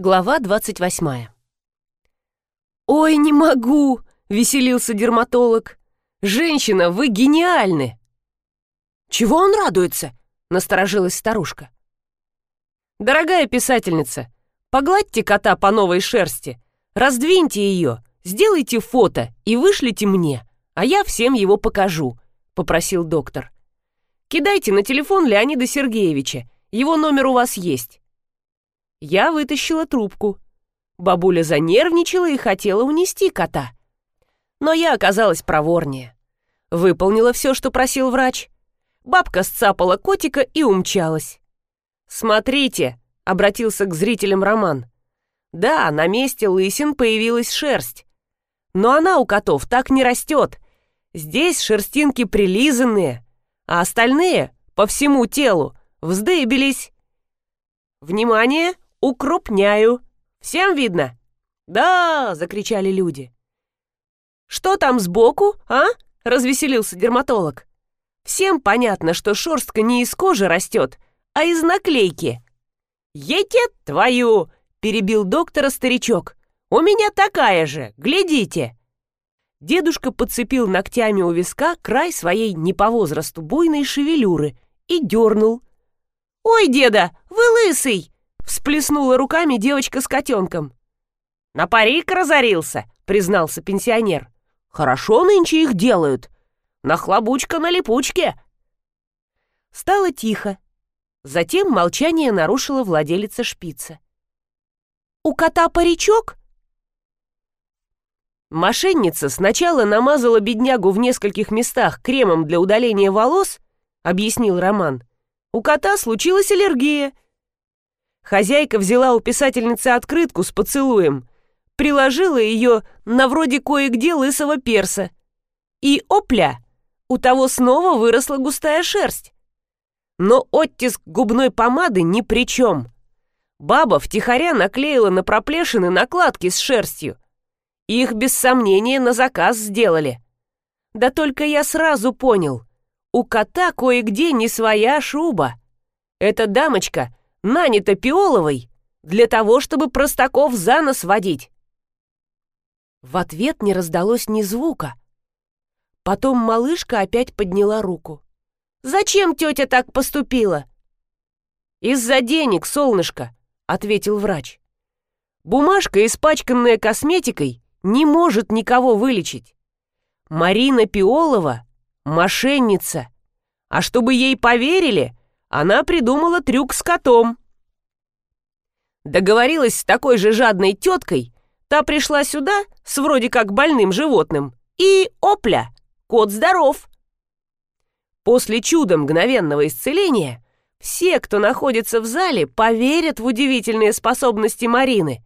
Глава 28. «Ой, не могу!» — веселился дерматолог. «Женщина, вы гениальны!» «Чего он радуется?» — насторожилась старушка. «Дорогая писательница, погладьте кота по новой шерсти, раздвиньте ее, сделайте фото и вышлите мне, а я всем его покажу», — попросил доктор. «Кидайте на телефон Леонида Сергеевича, его номер у вас есть». Я вытащила трубку. Бабуля занервничала и хотела унести кота. Но я оказалась проворнее. Выполнила все, что просил врач. Бабка сцапала котика и умчалась. «Смотрите», — обратился к зрителям Роман. «Да, на месте лысин появилась шерсть. Но она у котов так не растет. Здесь шерстинки прилизанные, а остальные по всему телу вздыбились. Внимание! Укрупняю. Всем видно?» «Да!» — закричали люди. «Что там сбоку, а?» — развеселился дерматолог. «Всем понятно, что шерстка не из кожи растет, а из наклейки». «Ете твою!» — перебил доктора старичок. «У меня такая же, глядите!» Дедушка подцепил ногтями у виска край своей не по возрасту буйной шевелюры и дернул. «Ой, деда, вы лысый!» Всплеснула руками девочка с котенком. «На парик разорился», — признался пенсионер. «Хорошо нынче их делают. Нахлобучка на липучке». Стало тихо. Затем молчание нарушила владелица шпица. «У кота паричок?» Мошенница сначала намазала беднягу в нескольких местах кремом для удаления волос, объяснил Роман. У кота случилась аллергия — Хозяйка взяла у писательницы открытку с поцелуем, приложила ее на вроде кое-где лысого перса. И опля! У того снова выросла густая шерсть. Но оттиск губной помады ни при чем. Баба втихаря наклеила на проплешины накладки с шерстью. Их без сомнения на заказ сделали. Да только я сразу понял, у кота кое-где не своя шуба. Эта дамочка нанята Пиоловой для того, чтобы простаков за нос водить. В ответ не раздалось ни звука. Потом малышка опять подняла руку. «Зачем тетя так поступила?» «Из-за денег, солнышко», — ответил врач. «Бумажка, испачканная косметикой, не может никого вылечить. Марина Пиолова — мошенница. А чтобы ей поверили, она придумала трюк с котом. Договорилась с такой же жадной теткой, та пришла сюда с вроде как больным животным, и опля, кот здоров. После чуда мгновенного исцеления все, кто находится в зале, поверят в удивительные способности Марины.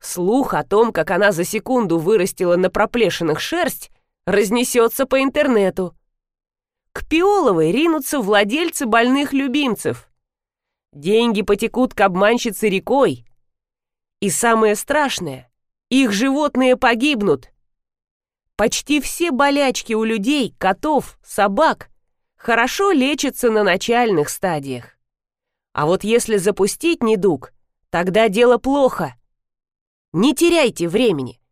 Слух о том, как она за секунду вырастила на проплешинах шерсть, разнесется по интернету. К Пиоловой ринутся владельцы больных любимцев. Деньги потекут к обманщице рекой. И самое страшное, их животные погибнут. Почти все болячки у людей, котов, собак хорошо лечатся на начальных стадиях. А вот если запустить недуг, тогда дело плохо. Не теряйте времени.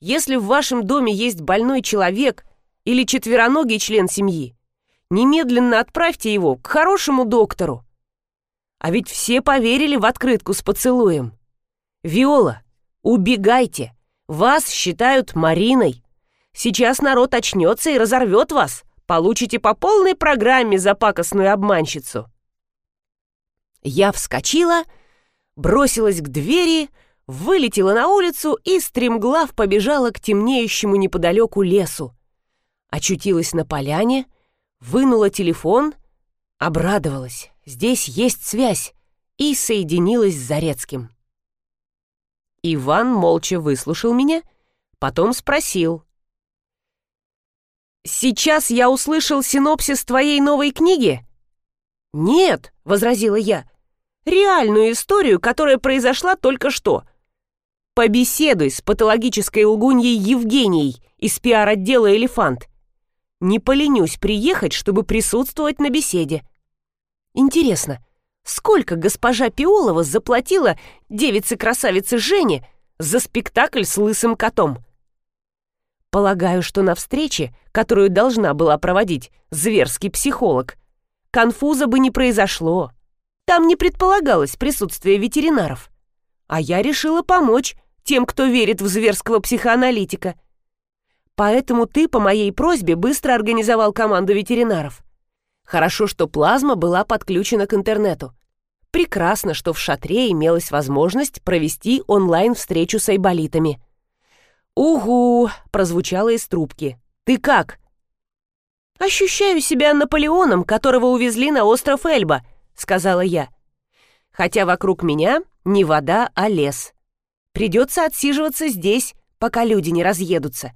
Если в вашем доме есть больной человек или четвероногий член семьи, Немедленно отправьте его к хорошему доктору. А ведь все поверили в открытку с поцелуем. Виола, убегайте. Вас считают Мариной. Сейчас народ очнется и разорвет вас. Получите по полной программе за пакостную обманщицу. Я вскочила, бросилась к двери, вылетела на улицу и стремглав побежала к темнеющему неподалеку лесу. Очутилась на поляне — вынула телефон, обрадовалась, здесь есть связь, и соединилась с Зарецким. Иван молча выслушал меня, потом спросил. «Сейчас я услышал синопсис твоей новой книги?» «Нет», — возразила я, — «реальную историю, которая произошла только что. Побеседуй с патологической лгуньей Евгенией из пиар-отдела «Элефант». Не поленюсь приехать, чтобы присутствовать на беседе. Интересно, сколько госпожа Пиолова заплатила девице-красавице Жене за спектакль с лысым котом. Полагаю, что на встрече, которую должна была проводить зверский психолог, конфуза бы не произошло. Там не предполагалось присутствие ветеринаров. А я решила помочь тем, кто верит в зверского психоаналитика. Поэтому ты по моей просьбе быстро организовал команду ветеринаров. Хорошо, что плазма была подключена к интернету. Прекрасно, что в шатре имелась возможность провести онлайн-встречу с айболитами. «Угу!» — прозвучало из трубки. «Ты как?» «Ощущаю себя Наполеоном, которого увезли на остров Эльба», — сказала я. «Хотя вокруг меня не вода, а лес. Придется отсиживаться здесь, пока люди не разъедутся».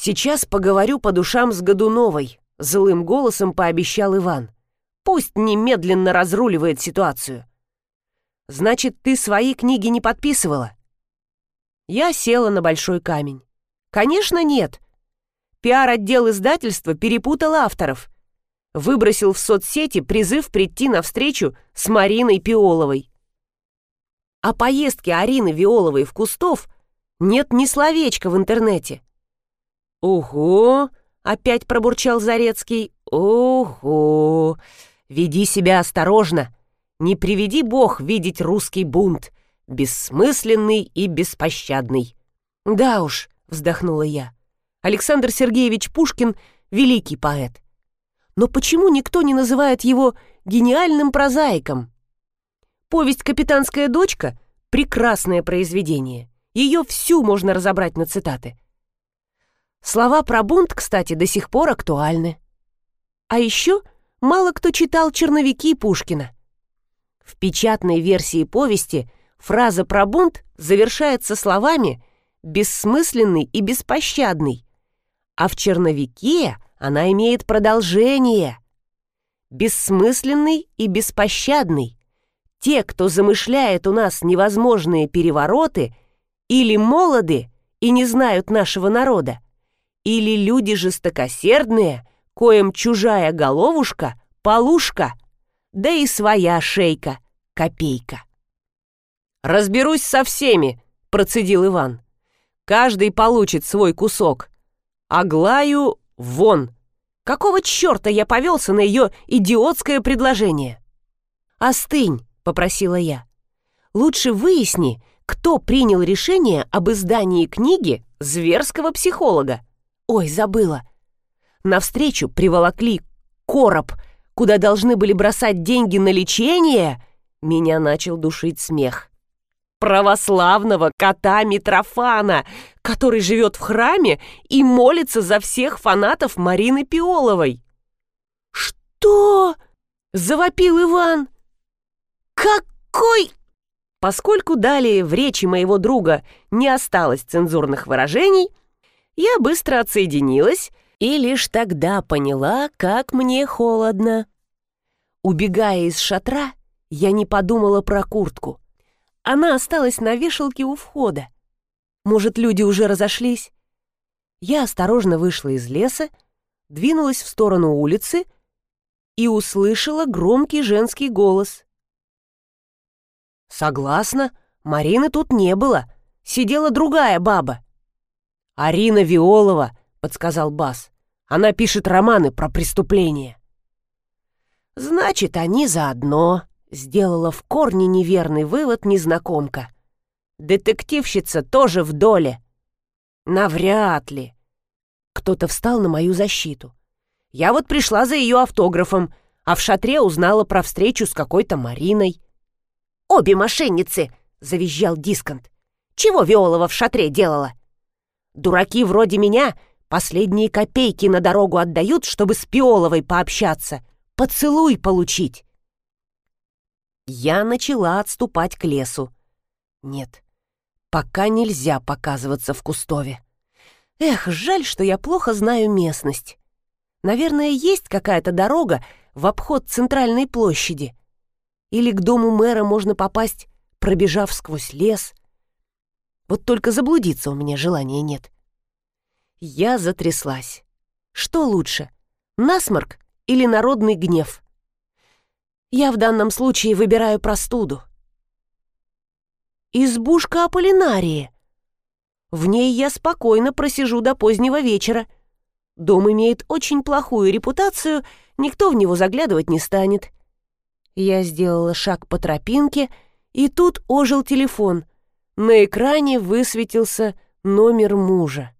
«Сейчас поговорю по душам с Годуновой», — злым голосом пообещал Иван. Пусть немедленно разруливает ситуацию. Значит, ты свои книги не подписывала? Я села на большой камень. Конечно, нет. Пиар-отдел издательства перепутал авторов. Выбросил в соцсети призыв прийти на встречу с Мариной Пиоловой. О поездке Арины Виоловой в Кустов нет ни словечка в интернете. «Ого!» — опять пробурчал Зарецкий. «Ого! Веди себя осторожно. Не приведи Бог видеть русский бунт, бессмысленный и беспощадный. Да уж, вздохнула я. Александр Сергеевич Пушкин — великий поэт. Но почему никто не называет его гениальным прозаиком? Повесть «Капитанская дочка» — прекрасное произведение. Ее всю можно разобрать на цитаты. Слова про бунт, кстати, до сих пор актуальны. А еще — мало кто читал черновики Пушкина. В печатной версии повести фраза про бунт завершается словами «бессмысленный и беспощадный», а в черновике она имеет продолжение «бессмысленный и беспощадный». Те, кто замышляет у нас невозможные перевороты, или молоды и не знают нашего народа, или люди жестокосердные – коим чужая головушка — полушка, да и своя шейка — копейка. «Разберусь со всеми», — процедил Иван. «Каждый получит свой кусок. Аглаю вон. Какого черта я повелся на ее идиотское предложение?» «Остынь», — попросила я. «Лучше выясни, кто принял решение об издании книги зверского психолога. Ой, забыла навстречу приволокли короб, куда должны были бросать деньги на лечение, меня начал душить смех. Православного кота Митрофана, который живет в храме и молится за всех фанатов Марины Пиоловой. «Что?» — завопил Иван. «Какой?» Поскольку далее в речи моего друга не осталось цензурных выражений, я быстро отсоединилась и лишь тогда поняла, как мне холодно. Убегая из шатра, я не подумала про куртку. Она осталась на вешалке у входа. Может, люди уже разошлись? Я осторожно вышла из леса, двинулась в сторону улицы и услышала громкий женский голос. «Согласна, Марины тут не было. Сидела другая баба». «Арина Виолова», — подсказал Бас. «Она пишет романы про преступления». «Значит, они заодно», — сделала в корне неверный вывод незнакомка. «Детективщица тоже в доле». «Навряд ли». Кто-то встал на мою защиту. Я вот пришла за ее автографом, а в шатре узнала про встречу с какой-то Мариной. «Обе мошенницы!» — завизжал Дисконт. «Чего Виолова в шатре делала?» «Дураки вроде меня Последние копейки на дорогу отдают, чтобы с Пиоловой пообщаться. Поцелуй получить. Я начала отступать к лесу. Нет, пока нельзя показываться в Кустове. Эх, жаль, что я плохо знаю местность. Наверное, есть какая-то дорога в обход центральной площади. Или к дому мэра можно попасть, пробежав сквозь лес. Вот только заблудиться у меня желания нет. Я затряслась. Что лучше, насморк или народный гнев? Я в данном случае выбираю простуду. Избушка Аполлинарии. В ней я спокойно просижу до позднего вечера. Дом имеет очень плохую репутацию, никто в него заглядывать не станет. Я сделала шаг по тропинке, и тут ожил телефон. На экране высветился номер мужа.